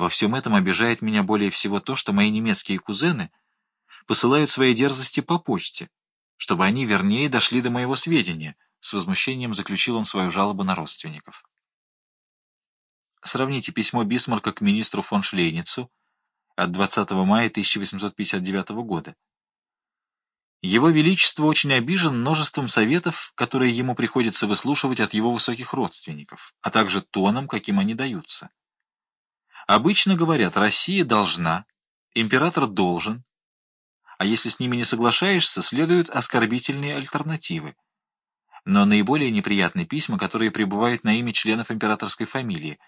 Во всем этом обижает меня более всего то, что мои немецкие кузены посылают свои дерзости по почте, чтобы они вернее дошли до моего сведения, с возмущением заключил он свою жалобу на родственников. Сравните письмо Бисмарка к министру фон Шлейницу от 20 мая 1859 года. Его Величество очень обижен множеством советов, которые ему приходится выслушивать от его высоких родственников, а также тоном, каким они даются. Обычно говорят, Россия должна, император должен, а если с ними не соглашаешься, следуют оскорбительные альтернативы. Но наиболее неприятны письма, которые прибывают на имя членов императорской фамилии,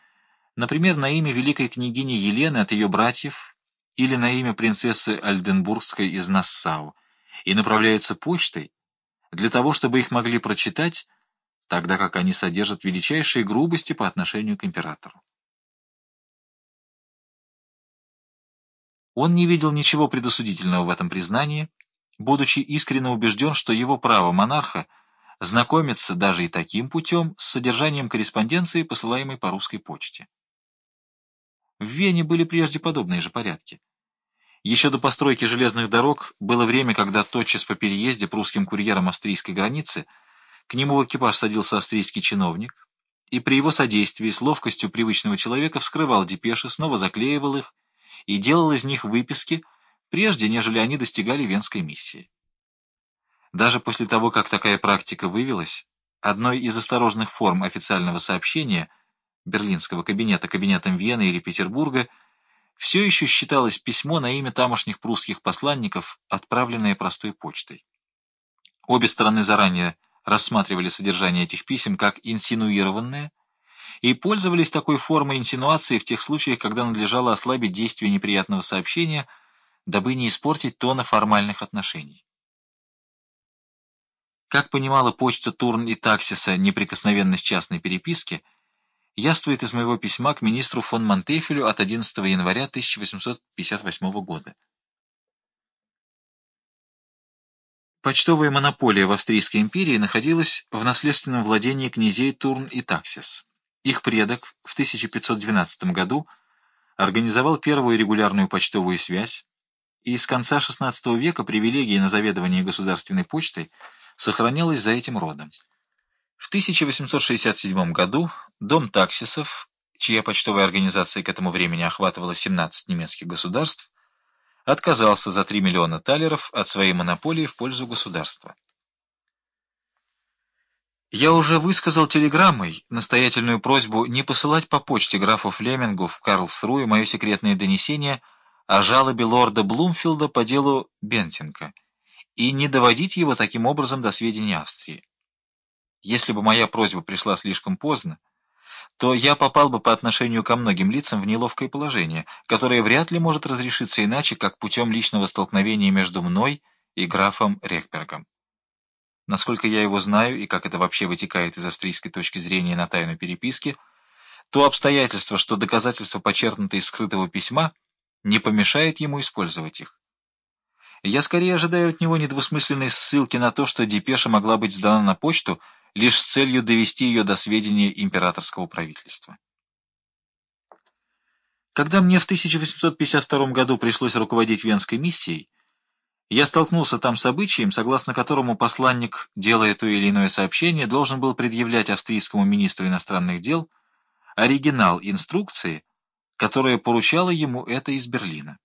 например, на имя великой княгини Елены от ее братьев или на имя принцессы Альденбургской из Нассау, и направляются почтой для того, чтобы их могли прочитать, тогда как они содержат величайшие грубости по отношению к императору. Он не видел ничего предосудительного в этом признании, будучи искренне убежден, что его право монарха знакомиться даже и таким путем с содержанием корреспонденции, посылаемой по русской почте. В Вене были прежде подобные же порядки. Еще до постройки железных дорог было время, когда тотчас по переезде прусским курьером австрийской границы к нему в экипаж садился австрийский чиновник, и при его содействии с ловкостью привычного человека вскрывал депеши, снова заклеивал их, и делал из них выписки, прежде нежели они достигали Венской миссии. Даже после того, как такая практика вывелась, одной из осторожных форм официального сообщения Берлинского кабинета кабинетом Вены или Петербурга все еще считалось письмо на имя тамошних прусских посланников, отправленное простой почтой. Обе стороны заранее рассматривали содержание этих писем как инсинуированное, и пользовались такой формой инсинуации в тех случаях, когда надлежало ослабить действие неприятного сообщения, дабы не испортить тона формальных отношений. Как понимала почта Турн и Таксиса неприкосновенность частной переписки, яствует из моего письма к министру фон Монтефелю от 11 января 1858 года. Почтовая монополия в Австрийской империи находилась в наследственном владении князей Турн и Таксис. Их предок в 1512 году организовал первую регулярную почтовую связь, и с конца XVI века привилегия на заведование государственной почтой сохранялась за этим родом. В 1867 году дом таксисов, чья почтовая организация к этому времени охватывала 17 немецких государств, отказался за 3 миллиона талеров от своей монополии в пользу государства. Я уже высказал телеграммой настоятельную просьбу не посылать по почте графу Флемингу в Карлсруе мое секретное донесение о жалобе лорда Блумфилда по делу Бентинга и не доводить его таким образом до сведения Австрии. Если бы моя просьба пришла слишком поздно, то я попал бы по отношению ко многим лицам в неловкое положение, которое вряд ли может разрешиться иначе, как путем личного столкновения между мной и графом Рехбергом. Насколько я его знаю и как это вообще вытекает из австрийской точки зрения на тайну переписки, то обстоятельство, что доказательства почерпнуты из скрытого письма, не помешает ему использовать их. Я скорее ожидаю от него недвусмысленной ссылки на то, что депеша могла быть сдана на почту лишь с целью довести ее до сведения императорского правительства. Когда мне в 1852 году пришлось руководить Венской миссией, я столкнулся там с обычаем, согласно которому посланник, делая то или иное сообщение, должен был предъявлять австрийскому министру иностранных дел оригинал инструкции, которая поручала ему это из Берлина.